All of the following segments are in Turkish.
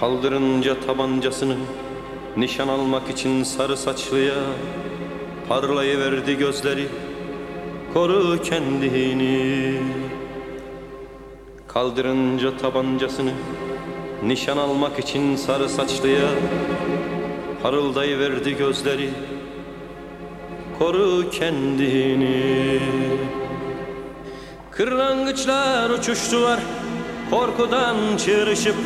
Kaldırınca tabancasını Nişan almak için sarı saçlıya Parlayıverdi gözleri Koru kendini. Kaldırınca tabancasını Nişan almak için sarı saçlıya Parıldayıverdi gözleri Koru kendini. Kırlangıçlar uçuştular Korkudan çığırışıp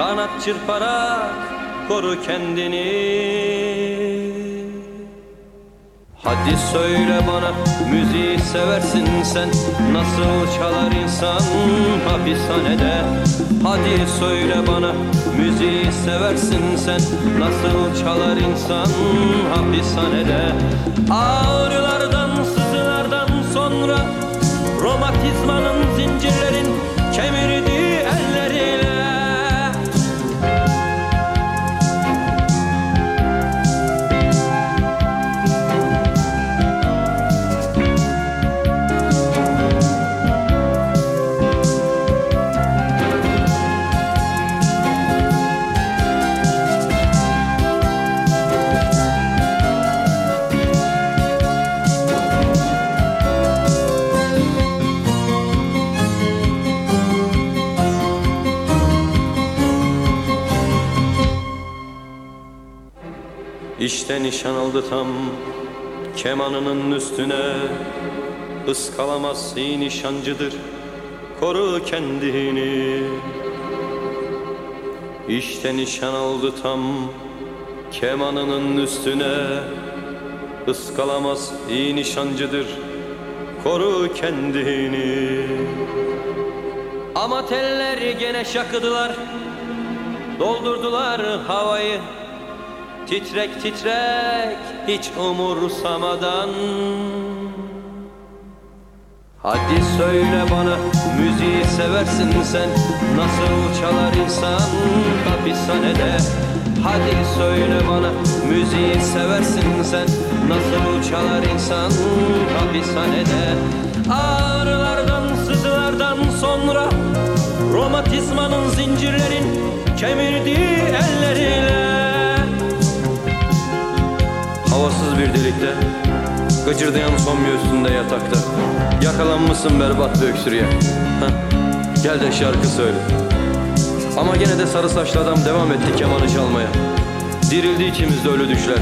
Kanat çırparak Koru kendini. Hadi söyle bana müziği seversin sen. Nasıl çalar insan hapishanede? Hadi söyle bana müziği seversin sen. Nasıl çalar insan hapishanede? Ağrılardan sızılardan sonra Romatizmanın İşte nişan aldı tam kemanının üstüne. Iskalamaz iyi nişancıdır koru kendini. İşte nişan aldı tam kemanının üstüne. Iskalamaz iyi nişancıdır koru kendini. Ama telleri gene şakıdılar Doldurdular havayı Titrek titrek hiç umursamadan. Hadi söyle bana müziği seversin sen. Nasıl çalar insan hapishanede? Hadi söyle bana müziği seversin sen. Nasıl çalar insan hapishanede? Ağrılardan sızılardan sonra Romatizmanın zincirlerin kemirdiği Havasız bir delikte Gıcırdayan somya üstünde yatakta. Yakalanmışsın berbat bir öksürüğe. Heh, Gel de şarkı söyle. Ama gene de sarı saçlı adam devam etti kemanı çalmaya. Dirildi içimizde ölü düşler